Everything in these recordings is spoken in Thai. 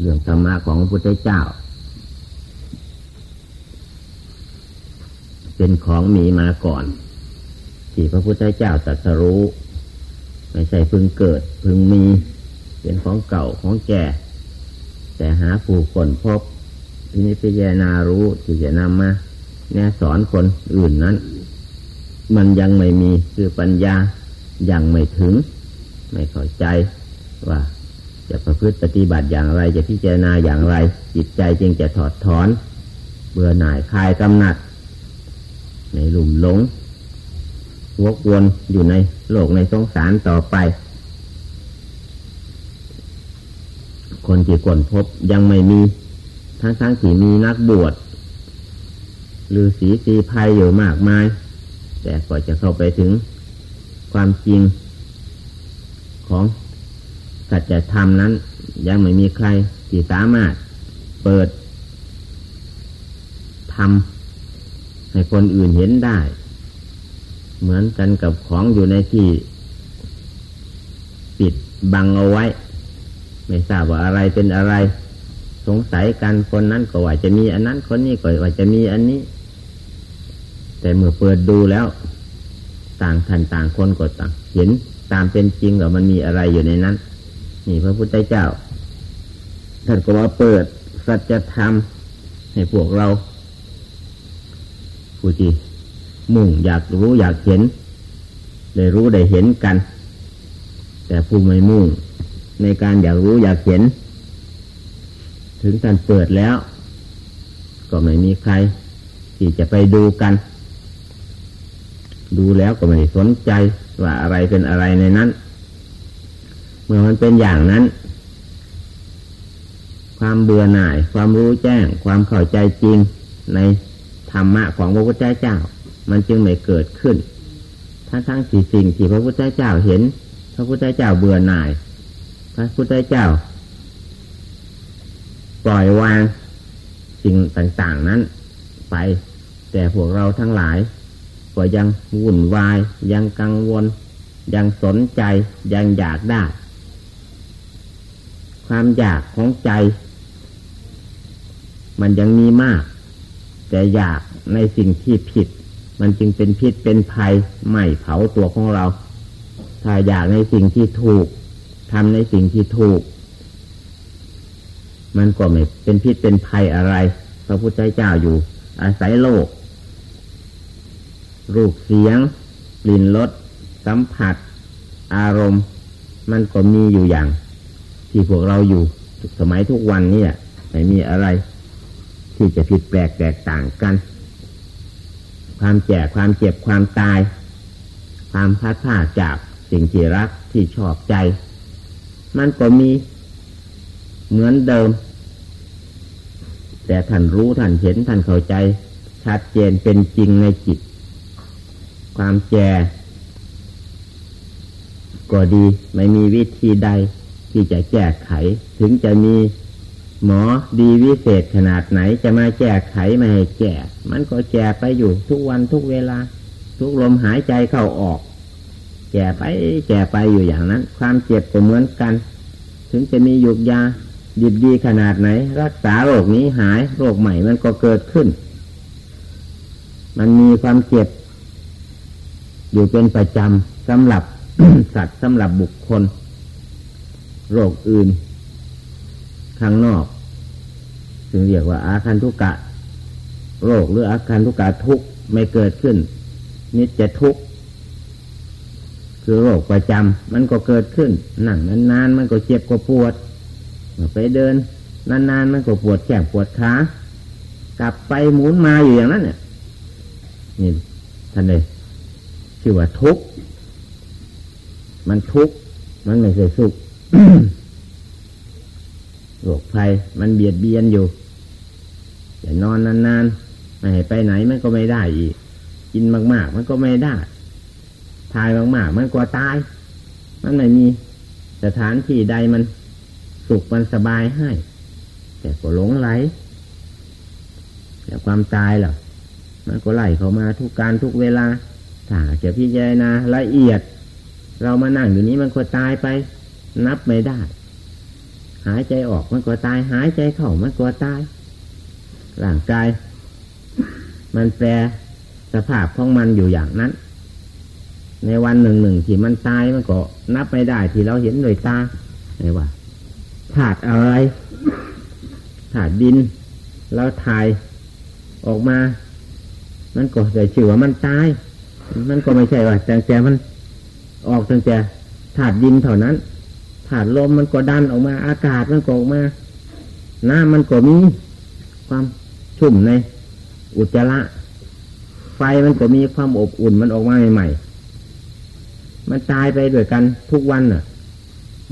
เรื่องธรรมะของพระพุทธเจ้า เป็นของมีมาก่อน ที่พระพุทธเจ้าตรัสรู้ ไม่ใช่พึงเกิดพึงมี เป็นของเก่าของแก่ แต่หาผู้คนพบที่นี้พิจารณารู้ที่จะนำมาแนะสอนคนอื่นนั้น มันยังไม่มีคือปัญญายังไม่ถึง ไม่เข้าใจว่า จะประพฤติปฏิบัติอย่างไร จะพิจารณาอย่างไร จิตใจจึงจะถอดถอน เบื่อหน่ายคลายกำหนัด ในหลุมหลงวกวนอยู่ในโลกในสงสารต่อไป คนที่กวนพบยังไม่มี ทั้งทั้งที่มีนักบวชหรือสีตีภัยอยู่มากมาย แต่ก็จะเข้าไปถึงความจริงของ สัจธรรมนั้น ยังไม่มีใครที่สามารถเปิดทำให้คนอื่นเห็นได้ เหมือนกันกับของอยู่ในที่ ปิดบังเอาไว้ ไม่ทราบว่าอะไรเป็นอะไร สงสัยกันคนนั้นก็ว่าจะมีอันนั้นคนนี้ก็ว่าจะมีอันนี้ แต่เมื่อเปิดดูแล้ว ต่างท่านต่างคนก็ต่าง เห็นตามเป็นจริงว่ามันมีอะไรอยู่ในนั้น นี่พระพุทธเจ้า ท่านก็มาเปิดสัจธรรมให้พวกเราผู้ที่มุ่งอยากรู้อยากเห็น ได้รู้ได้เห็นกัน แต่ผู้ไม่มุ่งในการอยากรู้อยากเห็น ถึงการเปิดแล้ว ก็ไม่มีใคร ที่จะไปดูกัน ดูแล้วก็ไม่สนใจว่าอะไรเป็นอะไรในนั้น เมื่อมันเป็นอย่างนั้น ความเบื่อหน่าย ความรู้แจ้ง ความเข้าใจจริงในธรรมะของพระพุทธเจ้า มันจึงไม่เกิดขึ้น ทั้งทั้งสี่สิ่งที่พระพุทธเจ้าเห็น พระพุทธเจ้าเบื่อหน่าย พระพุทธเจ้า ปล่อยวางสิ่งต่างๆนั้น ไป แต่พวกเราทั้งหลายก็ยังวุ่นวาย ยังกังวล ยังสนใจยังอยากได้ ความอยากของใจ มันยังมีมาก แต่อยากในสิ่งที่ผิด มันจึงเป็นพิษเป็นภัยไม่เผาตัวของเรา ถ้าอยากในสิ่งที่ถูกทำในสิ่งที่ถูก มันก็ไม่เป็นพิษเป็นภัยอะไร พระพุทธเจ้าอยู่ อาศัยโลก รูปเสียงกลิ่นรสสัมผัส อารมณ์ มันก็มีอยู่อย่าง ที่พวกเราอยู่สมัยทุกวันนี้ไม่มีอะไร ที่จะผิดแปลกแตกต่างกัน ความแก่ความเจ็บความตาย ความพัดผ้าจากสิ่งที่รักที่ชอบใจ มันก็มีเหมือนเดิม แต่ท่านรู้ท่านเห็นท่านเข้าใจ ชัดเจนเป็นจริงในจิต ความแก่ก็ดีไม่มีวิธีใด ที่จะแก้ไข ถึงจะมีหมอดีวิเศษขนาดไหนจะมาแก้ไขไม่ให้แก่มันก็แก่ไปอยู่ทุกวันทุกเวลา ทุกลมหายใจเข้าออก แก่ไปแก่ไปอยู่อย่างนั้น ความเจ็บก็เหมือนกัน ถึงจะมียุกยาดีดีขนาดไหน รักษาโรคนี้หายโรคใหม่มันก็เกิดขึ้น มันมีความเจ็บ อยู่เป็นประจำสำหรับสัตว์สำหรับบุคคล โรคอื่น ข้างนอกถึงเรียกว่า อาคันทุกะ โรคหรืออาคันทุกะทุกไม่เกิดขึ้นนิจจะทุกคือโรคประจำมันก็เกิดขึ้นนั่งนานๆมันก็เจ็บก็ปวดไปเดิน นานๆมันก็ปวดแขนปวดขากลับไปหมุนมาอยู่อย่างนั้นเนี่ยนี่ท่านเลยชื่อว่าทุกมันทุกมันไม่ใช่สุข โรคภัยมันเบียดเบียนอยู่แต่นอนนานๆไม่ให้ไปไหนมันก็ไม่ได้อีก กินมากๆ มันก็ไม่ได้ ทายมากๆ มันก็ตาย มันไม่มีสถานที่ใดมันสุขมันสบายให้ แต่ก็หลงไหลแต่ความตายหรอมันก็ไหลเข้ามาทุกการทุกเวลาถ้าจะพิจารณาละเอียด เรามานั่งอยู่นี้มันก็ตายไป นับไม่ได้ หายใจออกมันก็ตาย หายใจเข้ามันก็ตายร่างกาย มันแปรสภาพของมันอยู่อย่างนั้น ในวันหนึ่งหนึ่งที่มันตายมันก็นับไม่ได้ที่เราเห็นโดยตาไงว่าถาดอะไรถาดดินแล้วถ่ายออกมา มันก็ได้ชื่อว่ามันตาย มันก็ไม่ใช่ว่าแต่แต่มันออกตั้งแต่ถาดดินเท่านั้น ถาดลมมันก็ดันออกมา อากาศมันก็ออกมา น้ำมันก็มีความชุ่มในอุจจาระไฟมันก็มีความอบอุ่นมันออกมาใหม่ๆ มันตายไปด้วยกันทุกวันน่ะ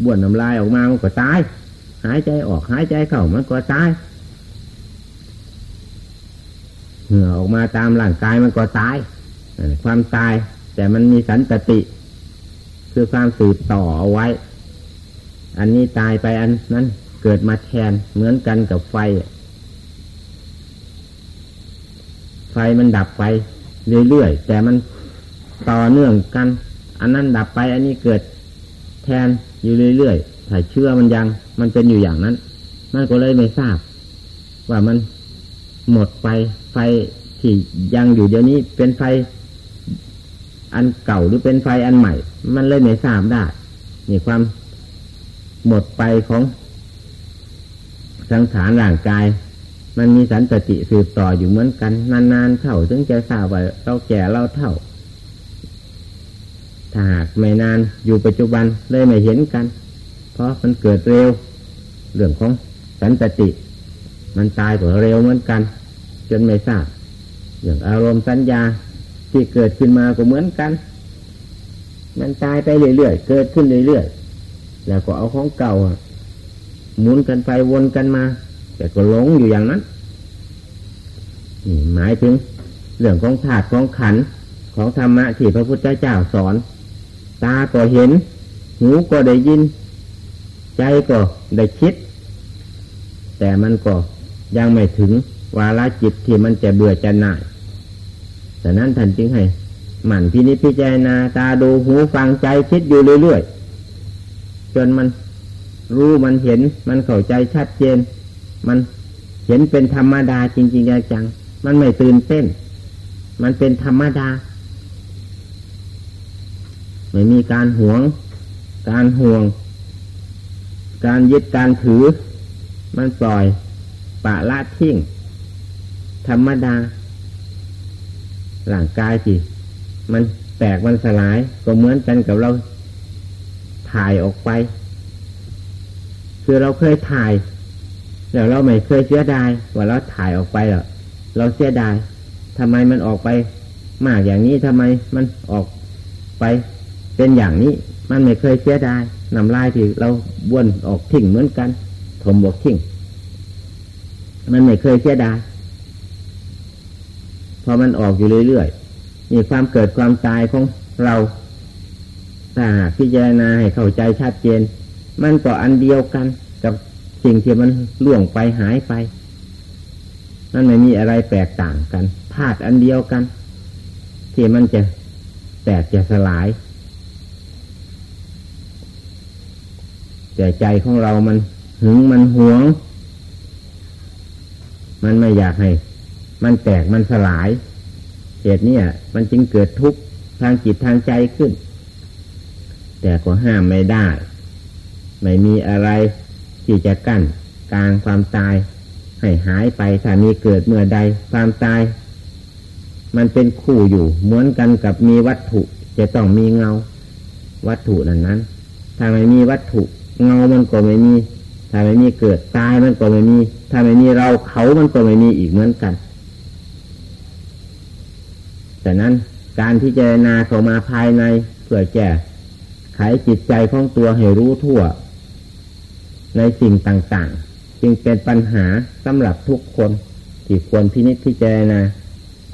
บ้วนน้ำลายออกมามันก็ตาย หายใจออกหายใจเข้ามันก็ตายเหงื่อออกมาตามร่างกายมันก็ตาย ความตายแต่มันมีสันตติ คือความสืบต่อเอาไว้ อันนี้ตายไปอันนั้นเกิดมาแทนเหมือนกันกับไฟ ไฟมันดับไปเรื่อยๆแต่มันต่อเนื่องกัน อันนั้นดับไป อันนี้เกิดแทนอยู่เรื่อยๆถ้าเชื่อมันยัง มันเป็นอยู่อย่างนั้น มันก็เลยไม่ทราบ ว่ามันหมดไปไฟที่ยังอยู่เดี๋ยวนี้เป็นไฟ อันเก่าหรือเป็นไฟอันใหม่ มันเลยไม่ทราบได้นี่ความ หมดไปของสังขารร่างกาย มันมีสันตติสืบต่ออยู่เหมือนกัน นานๆเท่าถึงจะทราบว่าเราแก่เราเท่า ถ้าหากไม่นานอยู่ปัจจุบันเลยไม่เห็นกัน เพราะมันเกิดเร็ว เรื่องของสันตติ มันตายกว่าเร็วเหมือนกัน จนไม่ทราบอย่างอารมณ์สัญญาที่เกิดขึ้นมาก็เหมือนกัน มันตายไปเรื่อยๆ เกิดขึ้นเรื่อยๆ แล้วก็เอาของเก่าหมุนกันไปวนกันมา แต่ก็หลงอยู่อย่างนั้นนี่หมายถึงเรื่องของธาตุของขันของธรรมะที่พระพุทธเจ้าสอน ตาก็เห็น หูก็ได้ยิน ใจก็ได้คิด แต่มันก็ยังไม่ถึงวาระจิตที่มันจะเบื่อจะหน่ายแต่นั้นท่านจึงให้หมั่นพินิจพิจารณาตาดูหูฟังใจคิดอยู่เรื่อย จนมันรู้มันเห็นมันเข้าใจชัดเจน มันเห็นเป็นธรรมดาจริง ๆ จังมันไม่ตื่นเต้น มันเป็นธรรมดา ไม่มีการหวง การห่วง การยึดการถือ มันปล่อยปะละทิ้ง ธรรมดาร่างกายสิ มันแตกมันสลายก็เหมือนกันกับเรา ถ่ายออกไป คือเราเคยถ่ายแต่เราไม่เคยเสียดายว่าเราถ่ายออกไปหรอเราเสียดายทำไมมันออกไป มากอย่างนี้ทำไมมันออกไป เป็นอย่างนี้มันไม่เคยเสียดายนำลายที่เราบ้วนออกทิ้งเหมือนกัน ถมบอกทิ้งมันไม่เคยเสียดายพอมันออกอยู่เรื่อยๆมีความเกิดความตายของเรา ถ้าพิจารณาให้เข้าใจชัดเจน มันก็อันเดียวกันกับสิ่งที่มันล่วงไปหายไปมันไม่มีอะไรแตกต่างกันธาตุอันเดียวกัน ที่มันจะแตกจะสลาย แต่ใจของเรามันหึงมันหวง มันไม่อยากให้ มันแตกมันสลายเหตุนี้มันจึงเกิดทุกข์ทางจิตทางใจขึ้น แต่ก็ห้ามไม่ได้ ไม่มีอะไรที่จะกั้นกลางความตาย ให้หายไปถ้ามีเกิดเมื่อใดความตาย มันเป็นคู่อยู่เหมือนกันกับมีวัตถุ จะต้องมีเงา วัตถุนั้นนั้น ถ้าไม่มีวัตถุ เงามันก็ไม่มี ถ้าไม่มีเกิดตายมันก็ไม่มี ถ้าไม่มีเราเขามันก็ไม่มีอีกเหมือนกันแต่นั้นการที่เจรณาเข้ามาภายในเพื่อแก้ ไขจิตใจของตัวให้รู้ทั่ว ในสิ่งต่างๆ จึงเป็นปัญหาสำหรับทุกคน ที่ควรพินิจพิจารณา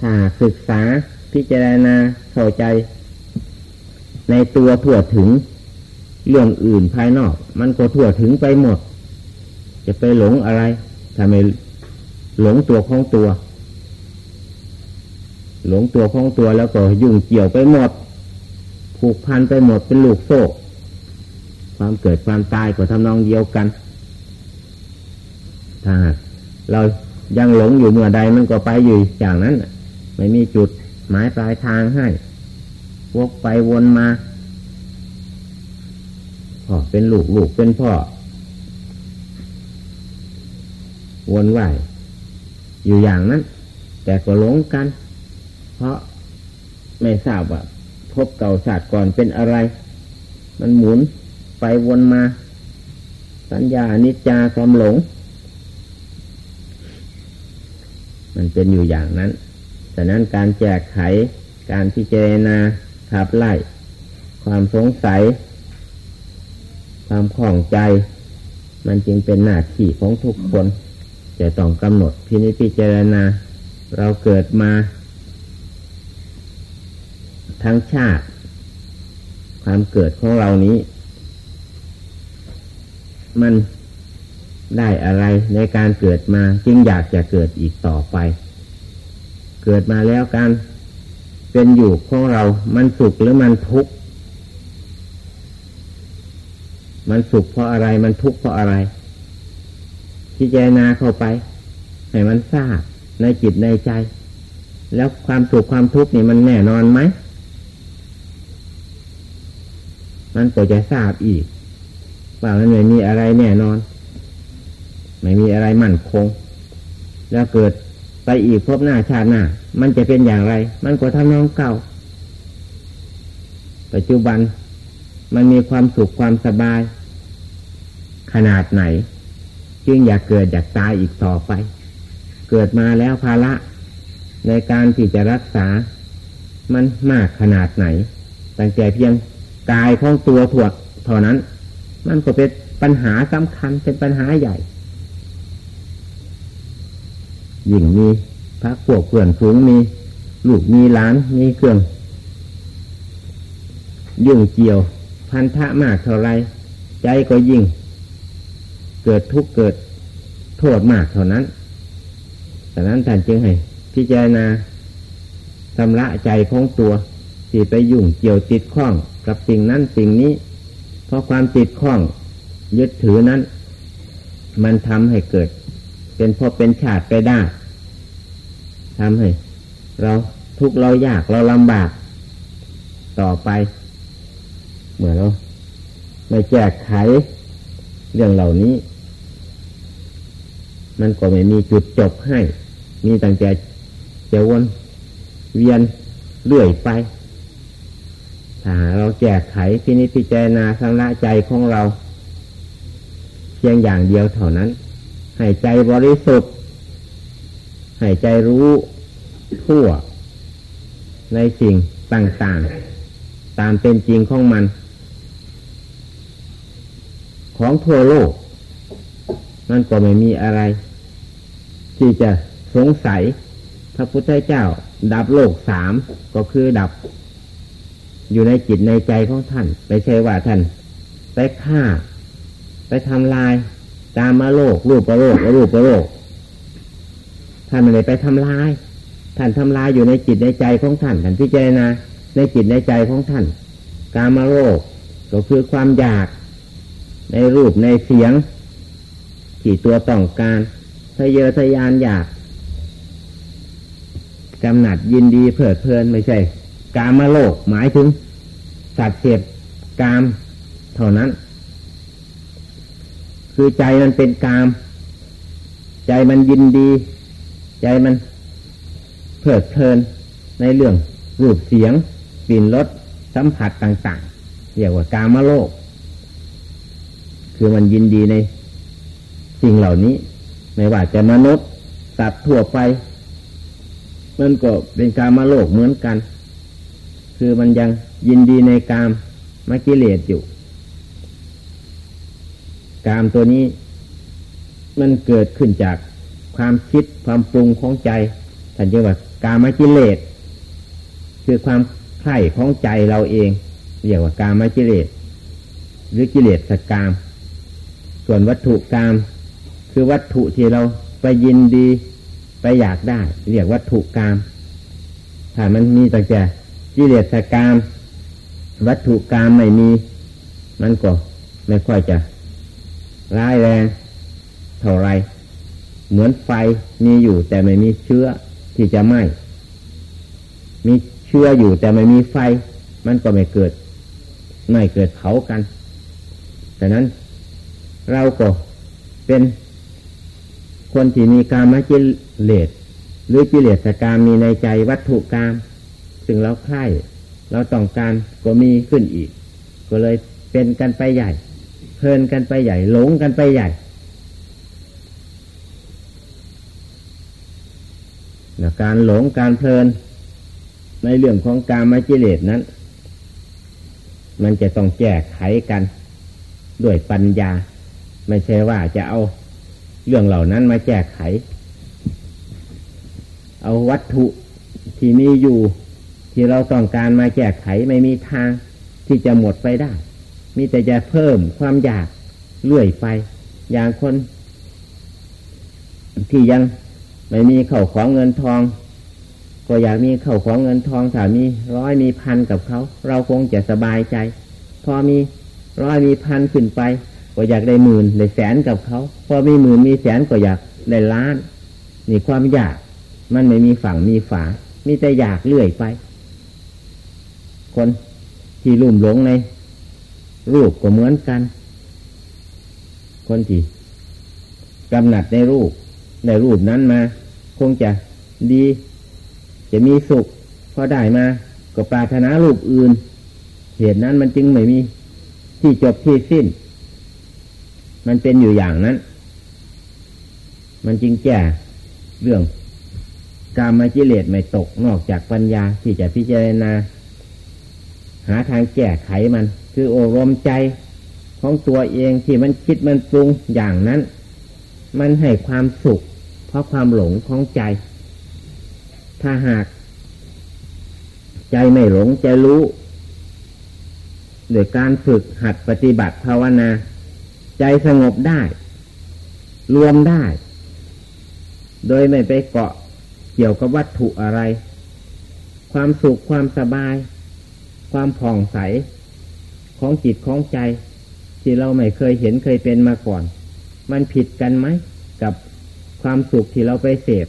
ถ้าศึกษาพิจารณาเข้าใจ ในตัวทั่วถึง เรื่องอื่นภายนอก มันก็ทั่วถึงไปหมด จะไปหลงอะไรถ้าไมหลงตัวของตัว หลงตัวของตัวแล้วก็ยุ่งเกี่ยวไปหมด ผูกพันไปหมดเป็นลูกโซ่ ความเกิดความตายก็ทำนองเดียวกัน ถ้าเรายังหลงอยู่เมื่อใดมันก็ไปอยู่อย่างนั้นไม่มีจุดหมายปลายทางให้ วกไปวนมาพ่อเป็นลูกลูกเป็นพ่อ วนไหวอยู่อย่างนั้น แต่ก็หลงกัน เพราะไม่ทราบว่า พบเก่าศาสตร์ก่อนเป็นอะไร มันหมุนไปวนมา สัญญานิจจาความหลง มันเป็นอยู่อย่างนั้นฉะนั้นการแจกไข การพิจารณาขับไล่ ความสงสัย ความข่องใจ มันจึงเป็นหน้าที่ของทุกคน จะต้องกำหนดพินิจพิจารณา เราเกิดมา ทั้งชาติ ความเกิดของเรานี้ มันได้อะไรในการเกิดมาจึงอยากจะเกิดอีกต่อไป เกิดมาแล้วการเป็นอยู่ของเรา มันสุขหรือมันทุกข์มันสุขเพราะอะไรมันทุกข์เพราะอะไรพิจารณาเข้าไป ให้มันทราบในจิตในใจ แล้วความสุขความทุกข์นี่มันแน่นอนไหม มันก็จะทราบอีกว่ามันไม่มีอะไรแน่นอน ไม่มีอะไรมั่นคง แล้วเกิดไปอีกพบหน้าชาติหน้า มันจะเป็นอย่างไร มันก็ทำนองเก่า ปัจจุบันมันมีความสุขความสบาย ขนาดไหน จึงอยากเกิดอยากตายอีกต่อไป เกิดมาแล้วภาระ ในการที่จะรักษา มันมากขนาดไหนตั้งแต่เพียง กายของตัวถวดเท่านั้น มันก็เป็นปัญหาสำคัญเป็นปัญหาใหญ่ยิ่งมีพระพวกเพื่อนสูงมีลูกมีล้านมีเครื่อง ยุ่งเกี่ยว พันธะมากเท่าไรใจก็ยิ่ง เกิดทุกข์เกิดโทษมากเท่านั้นแต่นั้นท่านจึงให้พิจารณาชำระใจของตัว ที่ไปยุ่งเกี่ยวติดข้องกับสิ่งนั้นสิ่งนี้ เพราะความติดข้องยึดถือนั้น มันทำให้เกิด เป็นพอเป็นชาติไปได้ทำให้ เราทุกเรายากเราลำบาก ต่อไป เหมือนเราไม่แก้ไขเรื่องเหล่านี้ มันก็ไม่มีจุดจบให้ มีตั้งแต่จะวนเวียนเรื่อยไป ถ้าเราแก้ไขพินิจพิจารณาสังละใจของเรา เพียงอย่างเดียวเท่านั้น ให้ใจบริสุทธิ์ ให้ใจรู้ทั่ว ในสิ่งต่างๆ ตามเป็นจริงของมัน ของทั่วโลกมันก็ไม่มีอะไร ที่จะสงสัย พระพุทธเจ้า ดับโลกสามก็คือดับ อยู่ในจิตในใจของท่าน ไม่ใช่ว่าท่าน ไปฆ่า ไปทำลายตามมาโลก รูปประโลกรูปประโลกท่านไม่ได้ไปทำลาย ท่านทำลายอยู่ในจิตในใจของท่านท่านพิจารณาในจิตในใจของท่าน กามาโลกก็คือความอยาก ในรูปในเสียง ที่ตัวต้องการทะเยอทะยานอยากกำหนัดยินดีเพลิดเพลินไม่ใช่ กามโลกหมายถึง สัตว์เสพกามเท่านั้น คือใจมันเป็นกาม ใจมันยินดี ใจมันเพลิดเพลินในเรื่องรูปเสียงกลิ่นรสสัมผัสต่างๆเรียกว่ากามโลก คือมันยินดีในสิ่งเหล่านี้ ไม่ว่าจะมนุษย์สัตว์ทั่วไป มันก็เป็นกามโลกเหมือนกัน คือมันยังยินดีในกามมกิเลสอยู่ กามตัวนี้ มันเกิดขึ้นจากความคิดความปรุงของใจท่านเรียกว่ากามกิเลสคือความใคร่ของใจเราเองเรียกว่ากามกิเลสหรือกิเลสสกาม ส่วนวัตถุกรรมคือวัตถุที่เราไปยินดี ไปอยากได้ เรียกวัตถุกรรมถ้ามันมีตั้งแต่ กิเลสกรรมวัตถุกรรมไม่มี มันก็ไม่ค่อยจะร้ายแรงเท่าไรเหมือนไฟมีอยู่แต่ไม่มีเชื้อที่จะไหม้มีเชื้ออยู่แต่ไม่มีไฟ มันก็ไม่เกิด ไม่เกิดเผากันแต่นั้นเราก็เป็นคนที่มีการมาจิเลสหรือจิเลสกามมีในใจวัตถุกรรม ซึ่งเราใคร่เราต้องการก็มีขึ้นอีก ก็เลยเป็นกันไปใหญ่ เพลินกันไปใหญ่ หลงกันไปใหญ่การหลงการเพลิน ในเรื่องของการมจิเลสนั้น มันจะต้องแก้ไขกันด้วยปัญญา ไม่ใช่ว่าจะเอาเรื่องเหล่านั้นมาแก้ไข เอาวัตถุที่มีอยู่ ที่เราต้องการมาแก้ไขไม่มีทางที่จะหมดไปได้ มีแต่จะเพิ่มความอยากเลื่อยไป อย่างคน ที่ยังไม่มีเข่าของเงินทอง ก็อยากมีเข่าของเงินทองถ้ามีร้อยมีพันกับเขา เราคงจะสบายใจ พอมีร้อยมีพันขึ้นไป ก็อยากได้หมื่นได้แสนกับเขา พอมีหมื่นมีแสนก็อยากได้ล้านนี่ความอยาก มันไม่มีฝั่งมีฝา มีแต่อยากเลื่อยไป คนที่ลุ่มหลงในรูปก็เหมือนกัน คนที่กำหนัดในรูป ในรูปนั้นมา คงจะดี จะมีสุขพอได้มา ก็ปรารถนารูปอื่น เหตุนั้นมันจึงไม่มีที่จบที่สิ้น มันเป็นอยู่อย่างนั้น มันจึงแก่เรื่อง กามาจิเลสไม่ตกนอกจากปัญญาที่จะพิจารณา หาทางแก้ไขมัน คือโอรมใจของตัวเองที่มันคิดมันปรุงอย่างนั้น มันให้ความสุข เพราะความหลงของใจ ถ้าหาก ใจไม่หลงใจรู้โดยการฝึกหัดปฏิบัติภาวนา ใจสงบได้ รวมได้ โดยไม่ไปเกาะเกี่ยวกับวัตถุอะไร ความสุขความสบาย ความผ่องใสของจิตของใจ ที่เราไม่เคยเห็นเคยเป็นมาก่อน มันผิดกันไหมกับความสุขที่เราไปเสพ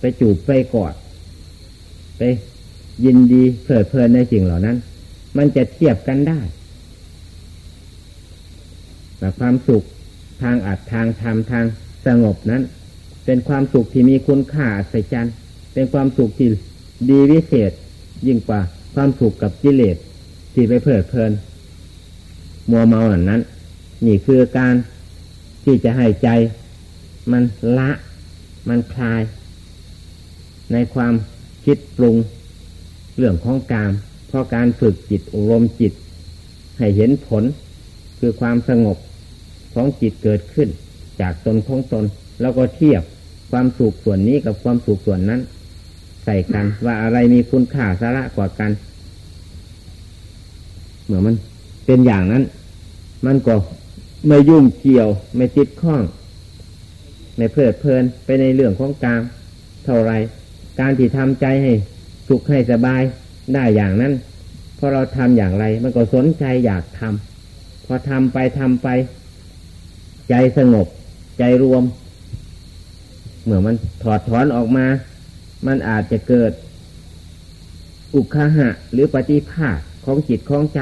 ไปจูบไปกอด ไปยินดีเพลิดเพลินในสิ่งเหล่านั้น มันจะเทียบกันได้แต่ความสุขทางอัดทางธรรมทางสงบนั้น เป็นความสุขที่มีคุณค่าอัศจรรย์เป็นความสุขที่ดีวิเศษยิ่งกว่า ความสุขกับกิเลสที่ไปเพลิดเพลิน มัวเมาอย่างนั้น นี่คือการที่จะให้ใจ มันละ มันคลาย ในความคิดปรุงเรื่องของกาม เพราะการฝึกจิตอบรมจิต ให้เห็นผลคือความสงบของจิตเกิดขึ้น จากตนของตน แล้วก็เทียบความสุขส่วนนี้กับความสุขส่วนนั้น ส่กัน ว่าอะไรมีคุณค่าสาระกว่ากัน เมื่อมันเป็นอย่างนั้น มันก็ไม่ยุ่งเกี่ยว ไม่ติดข้อง ไม่เพลิดเพลินไปในเรื่องของกามเท่าไร การที่ทำใจให้สุขให้สบายได้อย่างนั้นพอเราทำอย่างไร มันก็สนใจอยากทำพอทำไปทำไป ใจสงบ ใจรวม เมื่อมันถอดถอนออกมา มันอาจจะเกิด อุคหะหรือปฏิภาคของจิตของใจ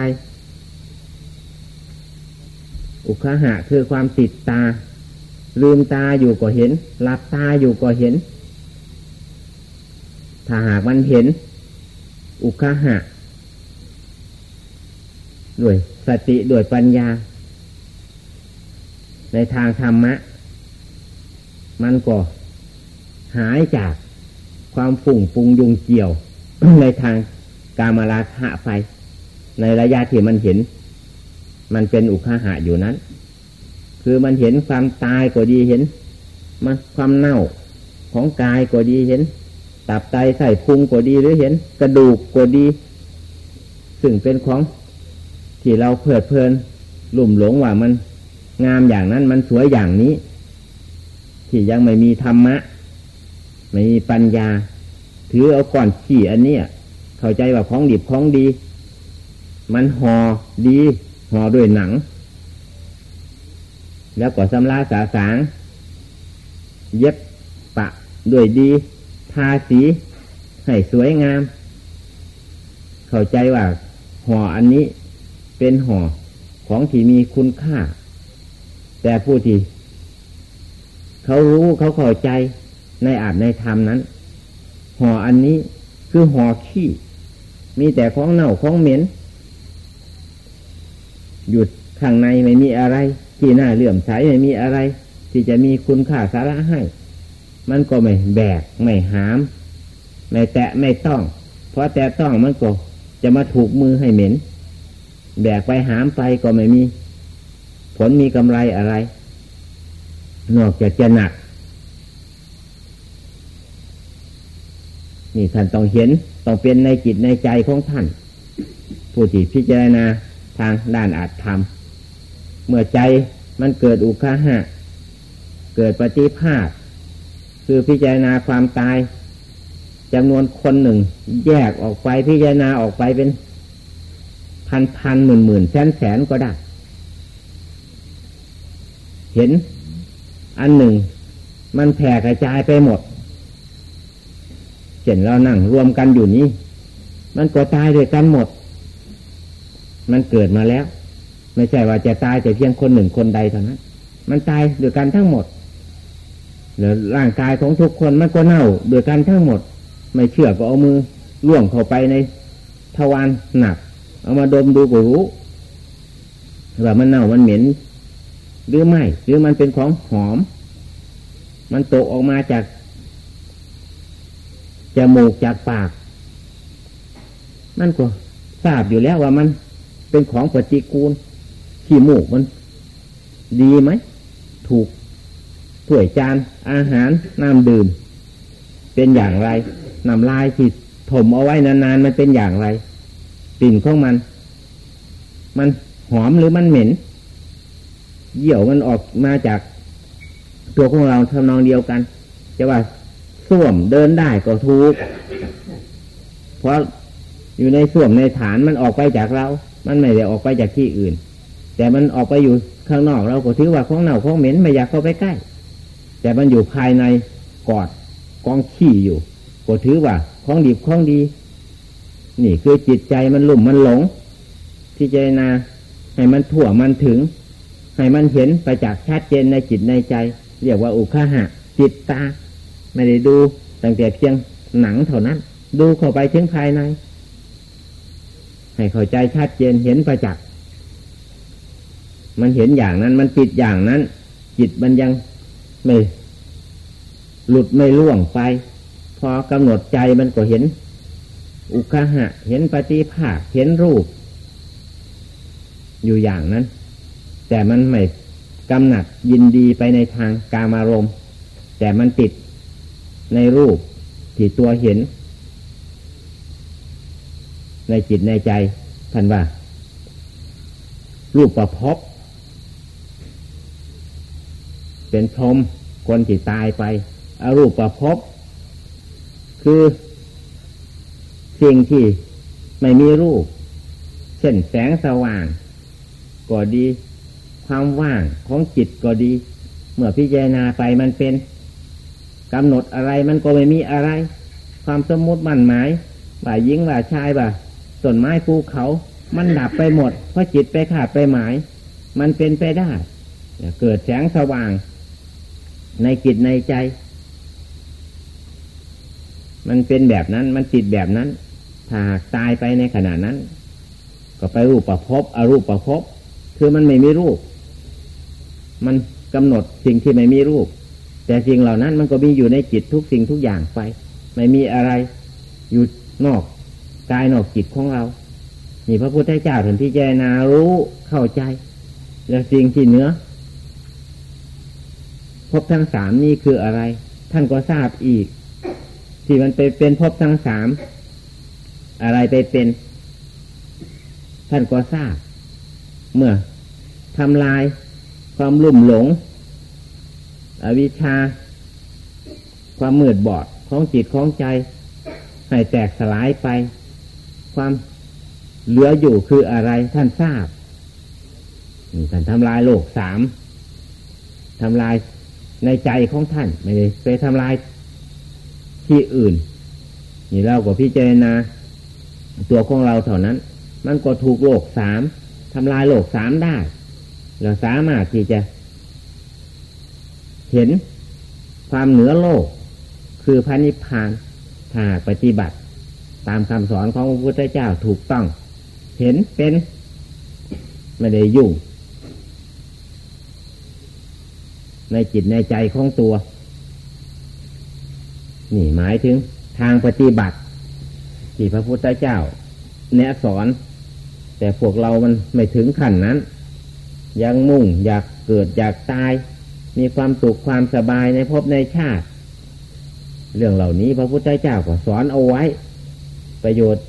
อุคหะคือความติดตา ลืมตาอยู่ก็เห็น หลับตาอยู่ก็เห็น ถ้าหากมันเห็น อุคหะด้วยสติด้วยปัญญา ในทางธรรมะ มันก็หายจาก ความฝุ่งปุงยุงเกี่ยว ในทางกามราคะไปในระยะที่มันเห็น มันเป็นอุคหะอยู่นั้น คือมันเห็นความตายก็ดีเห็นมันความเน่าของกายก็ดีเห็น ตับไตใส่พุงก็ดีหรือเห็น กระดูกก็ดี ซึ่งเป็นของที่เราเพลิดเพลินลุ่มหลงว่ามันงามอย่างนั้นมันสวยอย่างนี้ ที่ยังไม่มีธรรมะ ไม่มีปัญญา ถือเอาก่อนขี่อันเนี้ยเข้าใจว่าของดีของดี มันห่อดีห่อด้วยหนัง แล้วก็สำลาสาสาง เย็บปะด้วยดีทาสีให้สวยงาม เข้าใจว่าห่ออันนี้เป็นห่อของที่มีคุณค่า แต่ผู้ที่เขารู้เขาเข้าใจ ในอาจในธรรมนั้น ห่ออันนี้คือห่อขี้ มีแต่ของเน่าของเหม็นหยุดข้างในไม่มีอะไร ที่หน่าเลื่อมใสไม่มีอะไร ที่จะมีคุณค่าสาระให้ มันก็ไม่แบกไม่หาม ไม่แตะไม่ต้อง เพราะแต่ต้องมันก็จะมาถูกมือให้เหม็น แบกไปหามไปก็ไม่มี ผลมีกำไรอะไร นอกจากจะหนัก นี่ท่านต้องเห็นต้องเป็นในจิตในใจของท่าน ผู้ที่พิจารณาทางด้านอาจทำเมื่อใจมันเกิดอุคาหะ เกิดปฏิภาคคือพิจารณาความตายจำนวนคนหนึ่ง แยกออกไปพิจารณาออกไปเป็นพันพันหมื่นหมื่นแสนแสนก็ได้ เห็นอันหนึ่ง มันแผ่กระจายไปหมด ช่นเรานั่งรวมกันอยู่นี้ มันก็ตายด้วยกันหมด มันเกิดมาแล้ว ไม่ใช่ว่าจะตายแต่เพียงคนหนึ่งคนใดเท่านั้น มันตายด้วยกันทั้งหมดหรือร่างกายของทุกคนมันก็เน่าด้วยกันทั้งหมด ไม่เชื่อก็เอามือล่วงเข้าไปในทวารหนัก เอามาดมดูก็รู้ว่ามันเน่ามันเหม็น หรือไม่ หรือมันเป็นของหอม มันตกออกมาจาก จมูกจากปาก มันก็ทราบอยู่แล้วว่ามันเป็นของปฏิกูลขี้มูกมัน ดีไหม ถูกถ้วยจานอาหารน้ำดื่ม เป็นอย่างไรน้ำลายที่ถมเอาไว้นานๆมันเป็นอย่างไรกลิ่นของมัน มันหอมหรือมันเหม็น เยี่ยวมันออกมาจากตัวของเราทำนองเดียวกัน จะว่า ส้วมเดินได้ก็ถูกเพราะอยู่ในส้วมในฐานมันออกไปจากเรา มันไม่ได้ออกไปจากที่อื่น แต่มันออกไปอยู่ข้างนอกเราก็ถือว่าของเน่าของเหม็นไม่อยากเข้าไปใกล้ แต่มันอยู่ภายในกอดกองขี้อยู่ก็ถือว่าของดีของดี นี่คือจิตใจมันลุ่มมันหลงที่เจนาให้มันถั่วมันถึง ให้มันเห็นไปจากชัดเจนในจิตในใจ เรียกว่าอุคหะจิตตา ไม่ได้ดูตั้งแต่เพียงหนังเท่านั้น ดูเข้าไปถึงภายใน ให้เข้าใจชัดเจนเห็นประจักษ์มันเห็นอย่างนั้นมันปิดอย่างนั้น จิตมันยังไม่ หลุดไม่ล่วงไป พอกำหนดใจมันก็เห็น อุคหะ เห็นปฏิภาคเห็นรูป อยู่อย่างนั้น แต่มันไม่กำหนัดยินดีไปในทางกามารมณ์แต่มันติด ในรูปที่ตัวเห็น ในจิตในใจท่านว่า รูปประพบเป็นพรมคนที่ตายไปอรูปประพบคือสิ่งที่ไม่มีรูป เช่นแสงสว่าง ก็ดี ความว่างของจิตก็ดี เมื่อพิจารณาไปมันเป็น กำหนดอะไรมันก็ไม่มีอะไร ความสมมุติมั่นหมายว่ายิงว่าชายว่าต้นไม้ภูเขา มันดับไปหมด เพราะจิตไปขาดไปหมาย มันเป็นไปได้ เกิดแสงสว่าง ในจิตในใจ มันเป็นแบบนั้น มันติดแบบนั้น ถ้าตายไปในขณะนั้น ก็ไปรูปประพบอรูปประพบ คือมันไม่มีรูป มันกำหนดสิ่งที่ไม่มีรูป แต่สิ่งเหล่านั้นมันก็มีอยู่ในจิตทุกสิ่งทุกอย่างไป ไม่มีอะไรอยู่นอกกายนอกจิตของเรา นี่พระพุทธเจ้าถึงที่เจนารู้เข้าใจ แล้วสิ่งที่เนื้อพบทั้งสามนี่คืออะไร ท่านก็ทราบอีก ที่มันไปเป็นพบทั้งสามอะไรไปเป็น ท่านก็ทราบ เมื่อทำลายความลุ่มหลง อวิชชา ความมืดบอดของจิตของใจ ให้แตกสลายไป ความเหลืออยู่คืออะไรท่านทราบท่านทำลายโลกสามทำลายในใจของท่าน ไม่ได้เคยทำลายที่อื่น นี่เราก็พิจารณาตัวของเราเท่านั้น มันก็ถูกโลกสามทำลายโลกสามได้ เราสามารถที่จะ เห็นความเหนือโลก คือพระนิพพานถ้าปฏิบัติ ตามคำสอนของพระพุทธเจ้าถูกต้อง เห็นเป็นไม่ได้ยุ่ง ในจิตในใจของตัว นี่หมายถึงทางปฏิบัติ ที่พระพุทธเจ้า แนะสอน แต่พวกเรามันไม่ถึงขั้นนั้น ยังมุ่งอยากเกิดอยากตาย มีความสุขความสบายในภพในชาติ เรื่องเหล่านี้พระพุทธเจ้าก็สอนเอาไว้ ประโยชน์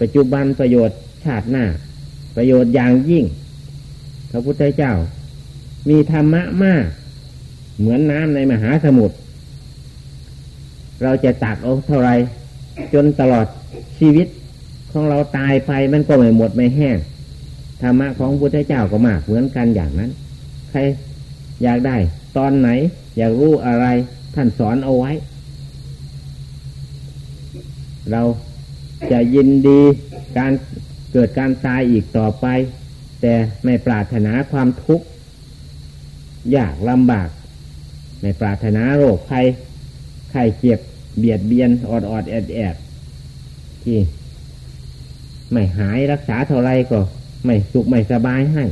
ปัจจุบันประโยชน์ชาติหน้า ประโยชน์อย่างยิ่ง พระพุทธเจ้า มีธรรมะมาก เหมือนน้ำในมหาสมุทรเราจะตักเอาเท่าไรจนตลอดชีวิตของเราตายไปมันก็ไม่หมดไม่แห้งธรรมะของพระพุทธเจ้าก็มากเหมือนกันอย่างนั้น ใครอยากได้ ตอนไหน อยากรู้อะไร ท่านสอนเอาไว้ เราจะยินดีการเกิดการตายอีกต่อไป แต่ไม่ปรารถนาความทุกข์ยากลำบาก ไม่ปรารถนาโรคภัยไข้เจ็บเบียดเบียนอดอดแอดแอดที่ไม่หายรักษาเท่าไรก็ ไม่สุขไม่สบายให้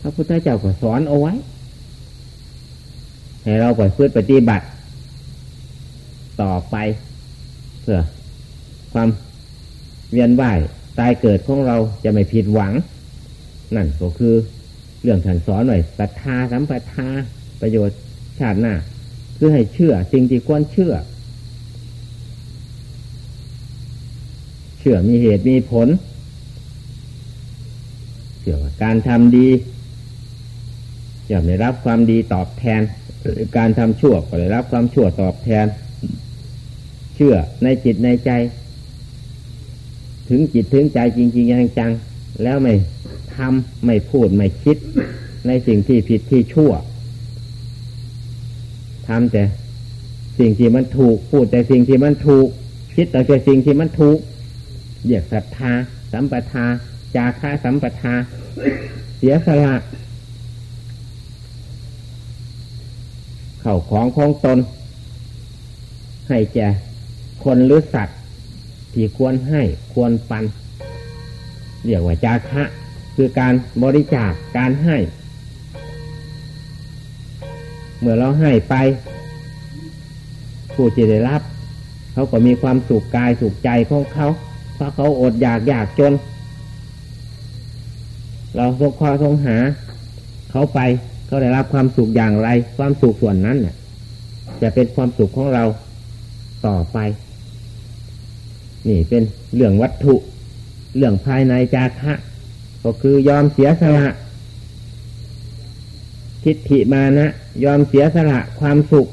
พระพุทธเจ้าก็สอนเอาไว้ ให้เราปล่อยพืชปฏิบัติ ต่อไปเพื่อความเวียนว่ายตายเกิดของเราจะไม่ผิดหวัง นั่นก็คือเรื่องท่านสอนหน่อยศรัทธาสัมปทาประโยชน์ชาติหน้า คือให้เชื่อสิ่งที่ควรเชื่อ เชื่อมีเหตุมีผล เชื่อว่าการทำดีย่อมได้รับความดีตอบแทน การทำชั่วก็ได้รับความชั่วตอบแทน เชื่อในจิตในใจ ถึงจิตถึงใจจริง ๆ จังๆแล้วไม่ทำไม่พูดไม่คิด ในสิ่งที่ผิดที่ชั่วทำแต่สิ่งที่มันถูกพูดแต่สิ่งที่มันถูก คิดแต่สิ่งที่มันถูกเหยียดศรัทธา สัมปทา จาค่าสัมปทา เสียสละ เข่าของของตน ให้แก่คนหรือสัตว์ ที่ควรให้ควรปัน เรียกว่าจาคะคือการบริจาคการให้ เมื่อเราให้ไป ผู้ที่ได้รับ เขาก็มีความสุขกายสุขใจของเขาเพราะเขาอดอยากอยากจน เราสงคอสงหา เขาไป เขาได้รับความสุขอย่างไร ความสุขส่วนนั้นเนี่ยจะเป็นความสุขของเราต่อไป นี่เป็นเรื่องวัตถุ เรื่องภายในจาคะก็คือยอมเสียสละทิฏฐิมานะ ยอมเสียสละความสุข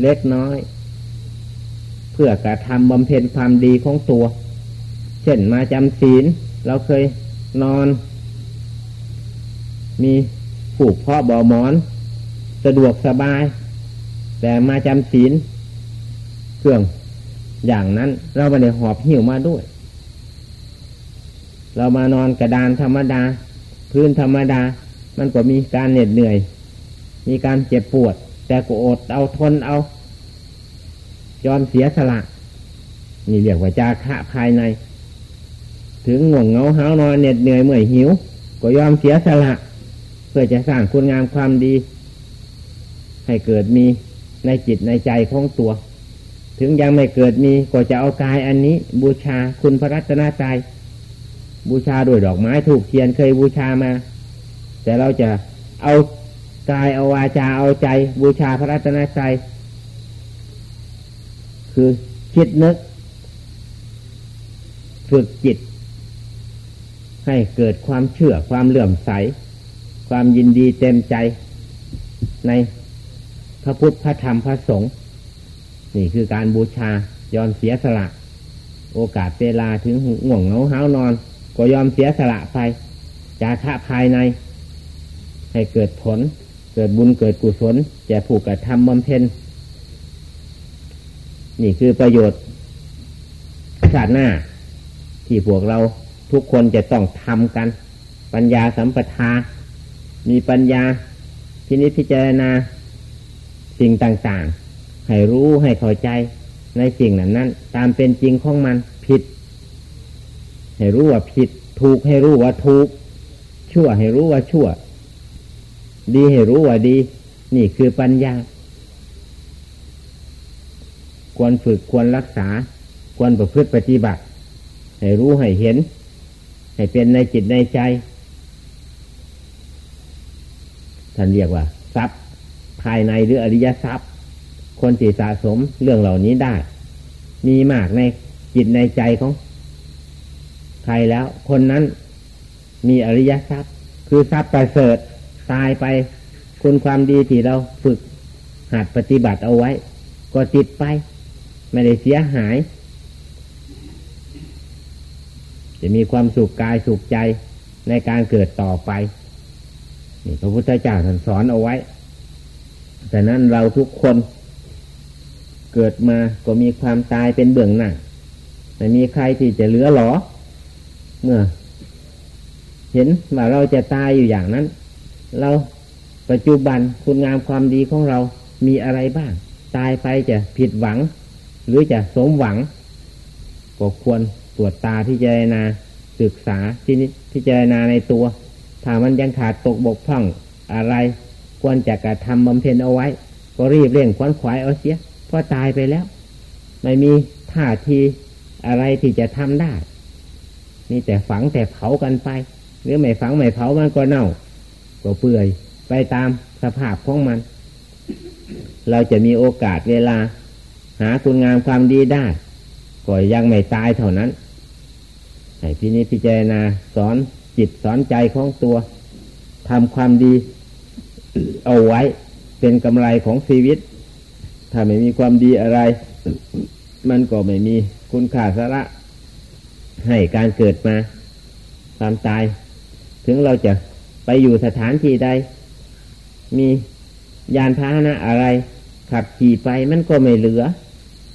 เล็กน้อย เพื่อกระทำบำเพ็ญความดีของตัว เช่นมาจำศีล เราเคยนอน มี ผูกพ่อบ่อมอน สะดวกสบาย แต่มาจำศีลเครื่องอย่างนั้นเราไม่ได้หอบหิวมาด้วย เรามานอนกระดานธรรมดา พื้นธรรมดา มันก็มีการเหน็ดเหนื่อย มีการเจ็บปวด แต่ก็อดเอาทนเอา ยอมเสียสละนี่เรียกว่าจาคะภายใน ถึงง่วงเงาหานอนเหน็ดเหนื่อยเมื่อยหิว ก็ยอมเสียสละ พื่อจะสร้างคุณงามความดี ให้เกิดมีในจิตในใจของตัว ถึงยังไม่เกิดมีก็จะเอากายอันนี้ บูชาคุณพระรัตนตรัยบูชาด้วยดอกไม้ถูกเทียนเคยบูชามา แต่เราจะเอากายเอาวาจาเอาใจ บูชาพระรัตนตรัยคือคิดนึกฝึกจิต ให้เกิดความเชื่อความเลื่อมใส ความยินดีเต็มใจในพระพุทธพระธรรมพระสงฆ์นี่คือการบูชายอมเสียสละ โอกาสเวลาถึงห่วงเหงาห้านอน ก็ยอมเสียสละไปจาคะภายใน ให้เกิดผล เกิดบุญเกิดกุศลจะผูกกระทำบำเพ็ญนี่คือประโยชน์ชาติหน้า ที่พวกเราทุกคนจะต้องทำกัน ปัญญาสัมปทา มีปัญญาพินิจพิจารณาสิ่งต่างๆ ให้รู้ให้เข้าใจในสิ่งนั้นนั้นตามเป็นจริงของมันผิด ให้รู้ว่าผิด ถูกให้รู้ว่าถูก ชั่วให้รู้ว่าชั่ว ดีให้รู้ว่าดี นี่คือปัญญา ควรฝึกควรรักษา ควรประพฤติปฏิบัติ ให้รู้ให้เห็น ให้เป็นในจิตในใจ ท่านเรียกว่าทรัพย์ ภายในหรืออริยทรัพย์ คนที่สะสมเรื่องเหล่านี้ได้ มีมากในจิตในใจของใครแล้ว คนนั้นมีอริยทรัพย์ คือทรัพย์ประเสริฐตายไปคุณความดีที่เราฝึกหัดปฏิบัติเอาไว้ ก็ติดไป ไม่ได้เสียหาย จะมีความสุขกายสุขใจในการเกิดต่อไป นี่พระพุทธเจ้าท่านสอนเอาไว้ แต่นั้นเราทุกคนเกิดมาก็มีความตายเป็นเบื้องหน้าไม่มีใครที่จะเหลือหรอ เมื่อ เห็นว่าเราจะตายอยู่อย่างนั้น เราปัจจุบันคุณงามความดีของเรามีอะไรบ้าง ตายไปจะผิดหวัง หรือจะสมหวังก็ควรตรวจตาที่เจรนาศึกษาที่นิพิจารณาในตัว ถ้ามันยังขาดตกบกพร่องอะไร ควรจะกระทำบำเพ็ญเอาไว้ ก็รีบเร่งควนขวายเอาเสียเพราะตายไปแล้ว ไม่มีท่าทีอะไรที่จะทำได้มีแต่ฝังแต่เผากันไป หรือไม่ฝังไม่เผามันก็เน่า ก็เปื่อยไปตามสภาพของมัน เราจะมีโอกาสเวลา หาคุณงามความดีได้ก็ยังไม่ตายเท่านั้นให้พินิจพิจารณาสอน จิตสอนใจของตัวทำความดีเอาไว้เป็นกำไรของชีวิต ถ้าไม่มีความดีอะไร มันก็ไม่มีคุณค่าสาระ ให้การเกิดมาความตาย ถึงเราจะไปอยู่สถานที่ใด มียานพาหนะอะไร ขับขี่ไปมันก็ไม่เหลือ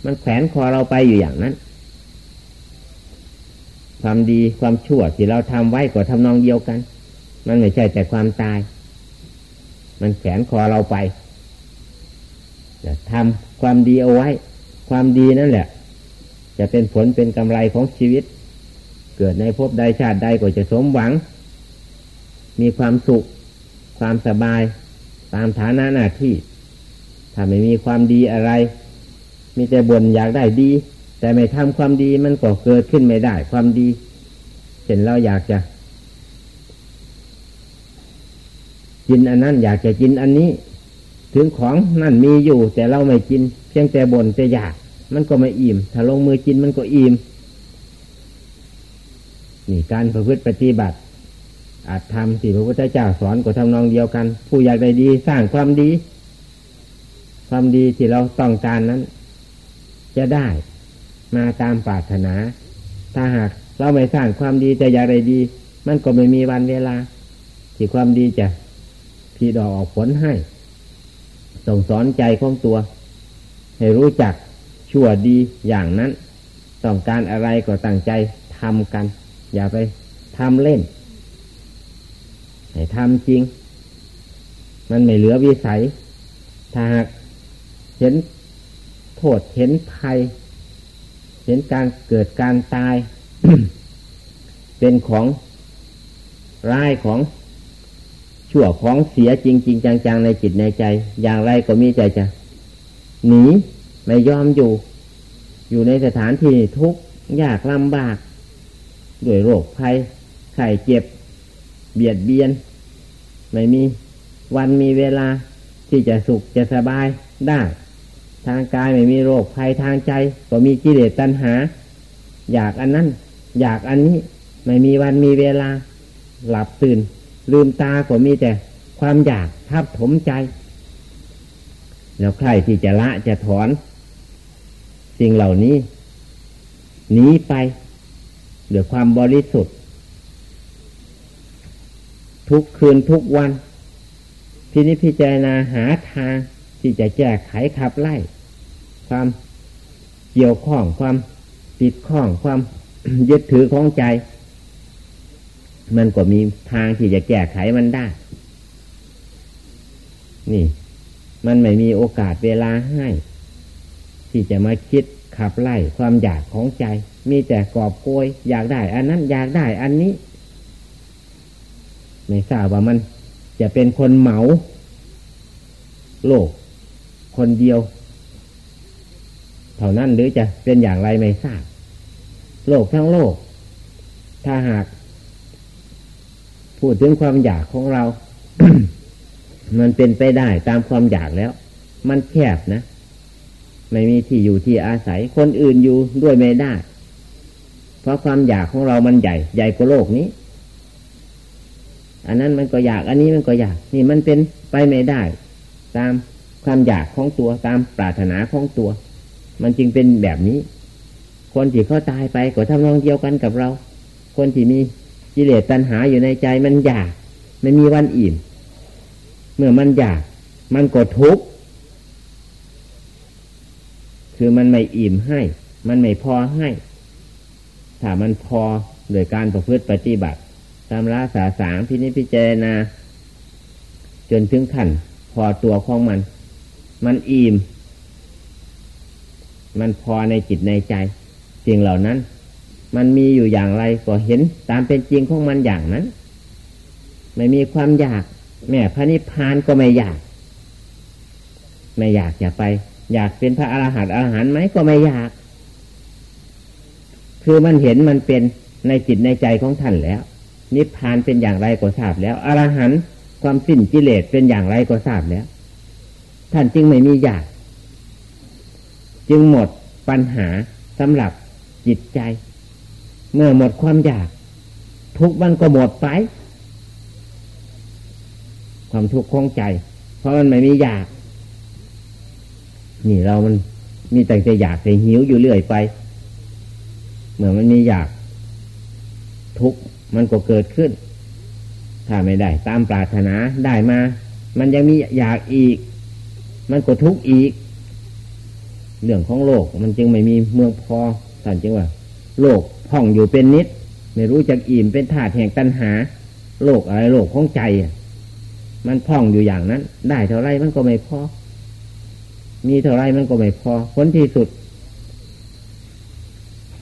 มันแขวนคอเราไปอยู่อย่างนั้น ความดีความชั่วที่เราทำไว้ก็ทำนองเดียวกัน มันไม่ใช่แต่ความตาย มันแขนคอเราไปจะทำความดีเอาไว้ ความดีนั่นแหละ จะเป็นผลเป็นกำไรของชีวิต เกิดในภพใดชาติใดก็จะสมหวัง มีความสุข ความสบาย ตามฐานะหน้าที่ถ้าไม่มีความดีอะไร มีแต่บ่นอยากได้ดี แต่ไม่ทำความดีมันก็เกิดขึ้นไม่ได้ความดีเช่นเราอยากจะ กินอันนั้นอยากจะกินอันนี้ ถึงของนั่นมีอยู่ แต่เราไม่กิน เพียงแต่บ่นแต่อยาก มันก็ไม่อิ่ม ถ้าลงมือกินมันก็อิ่มนี่การประพฤติปฏิบัติ อาจทำที่พระพุทธเจ้าสอนก็ทำนองเดียวกัน ผู้อยากได้ดีสร้างความดี ความดีที่เราต้องการนั้น จะได้ มาตามปรารถนา ถ้าหากเราไม่สร้างความดีจะอยากได้ดี มันก็ไม่มีวันเวลา ที่ความดีจะที่ดอกออกผลให้ ส่งสอนใจของตัว ให้รู้จักชั่วดีอย่างนั้น ต้องการอะไรก็ตั้งใจทำกัน อย่าไปทำเล่น ให้ทำจริง มันไม่เหลือวิสัย ถ้าหากเห็นโทษเห็นภัย เห็นการเกิดการตาย เป็นของร้ายของชั่วของเสียจริงๆจังๆในจิตในใจ อย่างไรก็มีใจจะหนีไม่ยอมอยู่ อยู่ในสถานที่ทุกข์ยากลำบาก ด้วยโรคภัยไข้เจ็บ เบียดเบียน ไม่มีวันมีเวลาที่จะสุขจะสบายได้ ทางกายไม่มีโรคภัยทางใจ ก็มีกิเลสตัณหา อยากอันนั้น อยากอันนี้ไม่มีวันมีเวลา หลับตื่น ลืมตาก็มีแต่ความอยากทับถมใจ แล้วใครที่จะละจะถอน สิ่งเหล่านี้หนีไปเดี๋ยความบริสุทธิ์ ทุกคืนทุกวันพินิจพิจารณาหาทางที่จะแก้ไขขับไล่ ความเกี่ยวข้องความติดข้องความยึดถือของใจ มันก็มีทางที่จะแก้ไขมันได้ นี่ มันไม่มีโอกาสเวลาให้ ที่จะมาคิดขับไล่ความอยากของใจ มีแต่กอบโกยอยากได้ อันนั้นอยากได้อันนี้ ไม่ทราบว่ามันจะเป็นคนเหมา โลก คนเดียว เท่านั้นหรือจะเป็นอย่างไรไม่ทราบโลกทั้งโลก ถ้าหาก พูดถึงความอยากของเรา มันเป็นไปได้ตามความอยากแล้ว มันแคบนะ ไม่มีที่อยู่ที่อาศัย คนอื่นอยู่ด้วยไม่ได้ เพราะความอยากของเรามันใหญ่ ใหญ่กว่าโลกนี้ อันนั้นมันก็อยาก อันนี้มันก็อยาก นี่มันเป็นไปไม่ได้ ตามความอยากของตัวตามปรารถนาของตัว มันจึงเป็นแบบนี้ คนที่เขาตายไปก็ทำนองเดียวกันกับเรา คนที่มีกิเลสตัณหาอยู่ในใจมันอยากไม่มีวันอิ่ม เมื่อมันอยาก มันก็ทุกข์คือมันไม่อิ่มให้ มันไม่พอให้ ถ้ามันพอโดยการประพฤติปฏิบัติตามราสาสางพินิพิจารณาจนถึงขั้นพอตัวของมัน มันอิ่ม มันพอในจิตในใจสิ่งเหล่านั้น มันมีอยู่อย่างไรก็เห็นตามเป็นจริงของมันอย่างนั้น ไม่มีความอยาก แม่พระนิพพานก็ไม่อยาก ไม่อยากจะไป อยากเป็นพระอรหันต์อรหันต์ไหมก็ไม่อยาก คือมันเห็นมันเป็นในจิตในใจของท่านแล้ว นิพพานเป็นอย่างไรก็ทราบแล้วอรหันต์ความสิ้นกิเลสเป็นอย่างไรก็ทราบแล้ว ท่านจึงไม่มีอยาก จึงหมดปัญหาสำหรับจิตใจ เมื่อหมดความอยาก ทุกมันก็หมดไป ความทุกข์ของใจ เพราะมันไม่มีอยาก นี่เรามันมีแต่จะอยากแต่หิวอยู่เรื่อยไป เมื่อมันมีอยาก ทุกมันก็เกิดขึ้น ถ้าไม่ได้ ตามปรารถนาได้มา มันยังมีอยากอีก มันก็ทุกข์อีก เรื่องของโลกมันจึงไม่มีเมืองพอท่านจึงว่า โลกพ่องอยู่เป็นนิด ไม่รู้จักอิ่มเป็นธาตุแห่งตัณหา โลกอะไรโลกของใจมันพ่องอยู่อย่างนั้น ได้เท่าไรมันก็ไม่พอ มีเท่าไรมันก็ไม่พอผลที่สุด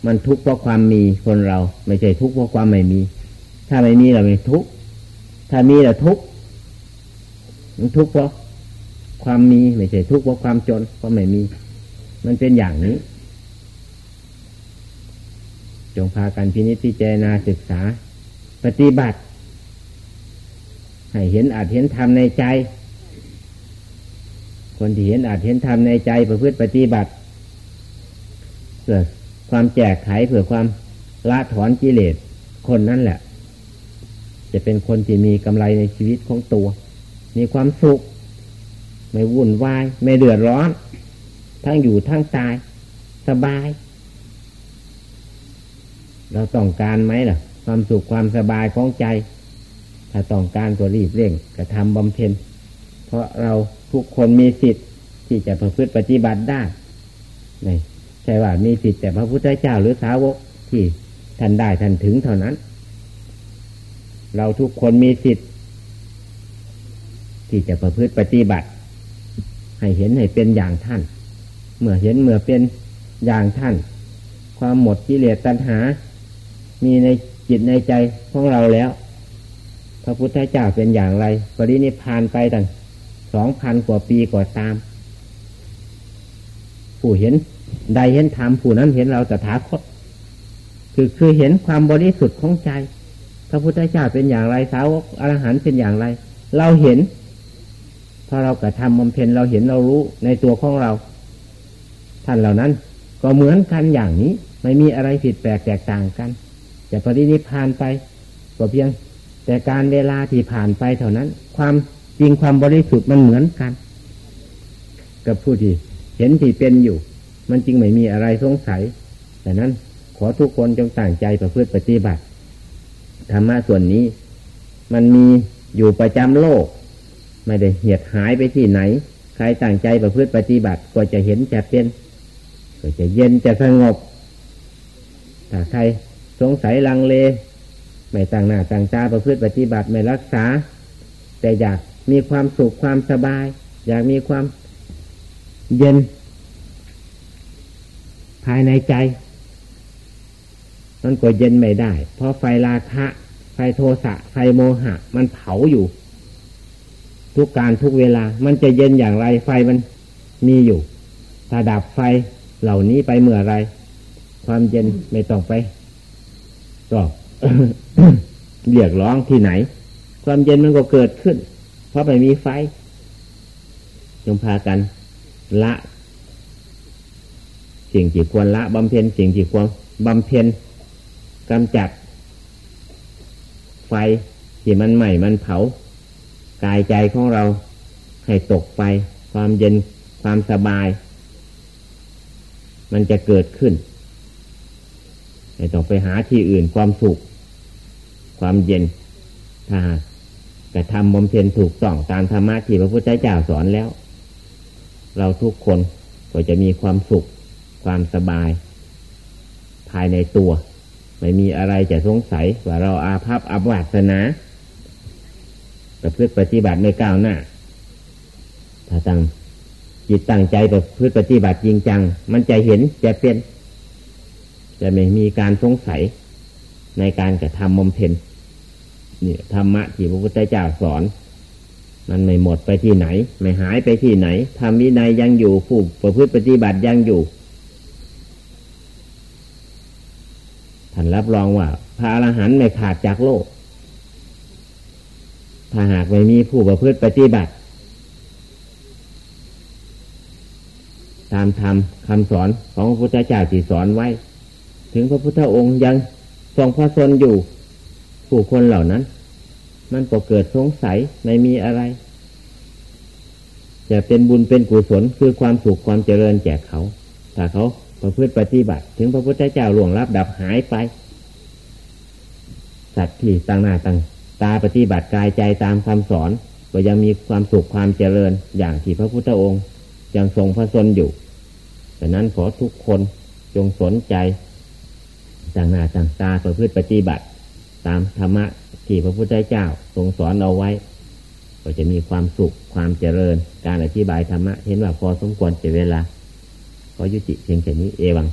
มันทุกข์เพราะความมีคนเรา ไม่ใช่ทุกข์เพราะความไม่มี ถ้าไม่มีเราไม่ทุกข์ถ้ามีเราทุกข์มันทุกข์เพราะความมีไม่ใช่ทุกข์เพราะความจนเพราะไม่มี มันเป็นอย่างนี้ จงพากันพินิจพิจารณาศึกษา ปฏิบัติ ให้เห็นอาจเห็นธรรมในใจ คนที่เห็นอาจเห็นธรรมในใจประพฤติปฏิบัติเพื่อความแจกไขเพื่อความละถอนกิเลสคนนั้นแหละ จะเป็นคนที่มีกำไรในชีวิตของตัว มีความสุข ไม่วุ่นวาย ไม่เดือดร้อน ทั้งอยู่ทั้งตาย สบาย เราต้องการไหมล่ะ ความสุขความสบายของใจ ถ้าต้องการก็รีบเร่งกระทำบำเพ็ญ เพราะเราทุกคนมีสิทธิ์ที่จะประพฤติปฏิบัติได้ไม่ใช่ว่ามีสิทธิ์แต่พระพุทธเจ้าหรือสาวกที่ท่านได้ท่านถึงเท่านั้น เราทุกคนมีสิทธิ์ที่จะประพฤติปฏิบัติ ให้เห็นให้เป็นอย่างท่าน เมื่อเห็นเมื่อเป็นอย่างท่าน ความหมดกิเลสตัณหา มีในจิตในใจของเราแล้ว พระพุทธเจ้าเป็นอย่างไรปรินิพานไปตั้งสองพันกว่าปีก่อตาม ผู้เห็นใดเห็นธรรมผู้นั้นเห็นเราตถาคต คือคือเห็นความบริสุทธิ์ของใจ พระพุทธเจ้าเป็นอย่างไรสาวกอรหันต์เป็นอย่างไร เราเห็นพอเรากระทำบำเพ็ญเราเห็นเรารู้ในตัวของเรา ท่านเหล่านั้น ก็เหมือนกันอย่างนี้ ไม่มีอะไรผิดแปลกแตกต่างกันจะปฏินิพานไปก็เพียง แต่การเวลาที่ผ่านไปเท่านั้น ความจริงความบริสุทธิ์มันเหมือนกัน กับผู้ที่เห็นที่เป็นอยู่ มันจริงไม่มีอะไรสงสัยแต่นั้นขอทุกคนจงต่างใจประพฤติปฏิบัติธรรมะส่วนนี้ มันมีอยู่ประจำโลก ไม่ได้เหียดหายไปที่ไหน ใครตั้งใจประพฤติปฏิบัติก็จะเห็นจะเป็น ก็จะเย็นจะสงบ ถ้าใครสงสัยลังเล ไม่ตั้งหน้าตั้งตาประพฤติปฏิบัติไม่รักษา แต่อยากมีความสุขความสบาย อยากมีความเย็น ภายในใจ มันก็เย็นไม่ได้ เพราะไฟราคะ ไฟโทสะ ไฟโมหะ มันเผาอยู่ ทุกการทุกเวลา มันจะเย็นอย่างไรไฟมันมีอยู่ถ้าดับไฟ เหล่านี้ไปเมื่อไร ความเย็นไม่ต้องไปก็เรียกร้องที่ไหน ความเย็นมันก็เกิดขึ้น เพราะไม่มีไฟจงพากันละ สิ่งที่ควรละบำเพ็ญสิ่งที่ควรบำเพ็ญกำจัด ไฟที่มันใหม่มันเผากายใจของเราให้ตกไป ความเย็นความสบาย มันจะเกิดขึ้นไม่ต้องไปหาที่อื่นความสุข ความเย็นถ้ากระทำบำเพ็ญถูกต้องตามธรรมะที่พระพุทธเจ้าสอนแล้ว เราทุกคนก็จะมีความสุข ความสบาย ภายในตัว ไม่มีอะไรจะสงสัยว่าเราอาภัพอับวาสนาประพฤติปฏิบัติไม่ก้าวหน้า ถ้าตั้ง จิตตั้งใจประพฤติปฏิบัติจริงจัง มันจะเห็นจะเป็น จะไม่มีการสงสัยในการกระทำมมเพนนี่ธรรมะที่พระพุทธเจ้าสอน มันไม่หมดไปที่ไหน ไม่หายไปที่ไหนธรรมวินัยยังอยู่ผู้ประพฤติปฏิบัติยังอยู่ท่านรับรองว่าพระอรหันต์ไม่ขาดจากโลก ถ้าหากไม่มีผู้ประพฤติปฏิบัติ ตามธรรมคำสอนของพระพุทธเจ้าที่สอนไว้ ถึงพระพุทธองค์ยังทรงพระชนอยู่ ผู้คนเหล่านั้น มันก็เกิดสงสัยไม่มีอะไร จะเป็นบุญเป็นกุศลคือความสุขความเจริญแก่เขาถ้าเขาประพฤติปฏิบัติ ถึงพระพุทธเจ้าหลวงรับดับหายไป สัตว์ที่ต่างหน้าต่างตาปฏิบัติกายใจตามคำสอน ก็ยังมีความสุขความเจริญอย่างที่พระพุทธองค์ ยังทรงพระชนอยู่ดังนั้นขอทุกคนจงสนใจต่างหน้าต่างตาประพฤติปฏิบัติ ตามธรรมะที่พระพุทธเจ้าทรงสอนเอาไว้ ก็จะมีความสุขความเจริญ การอธิบายธรรมะเห็นว่าพอสมควรเสียเวลาขอยุติเพียงแค่นี้เอวัง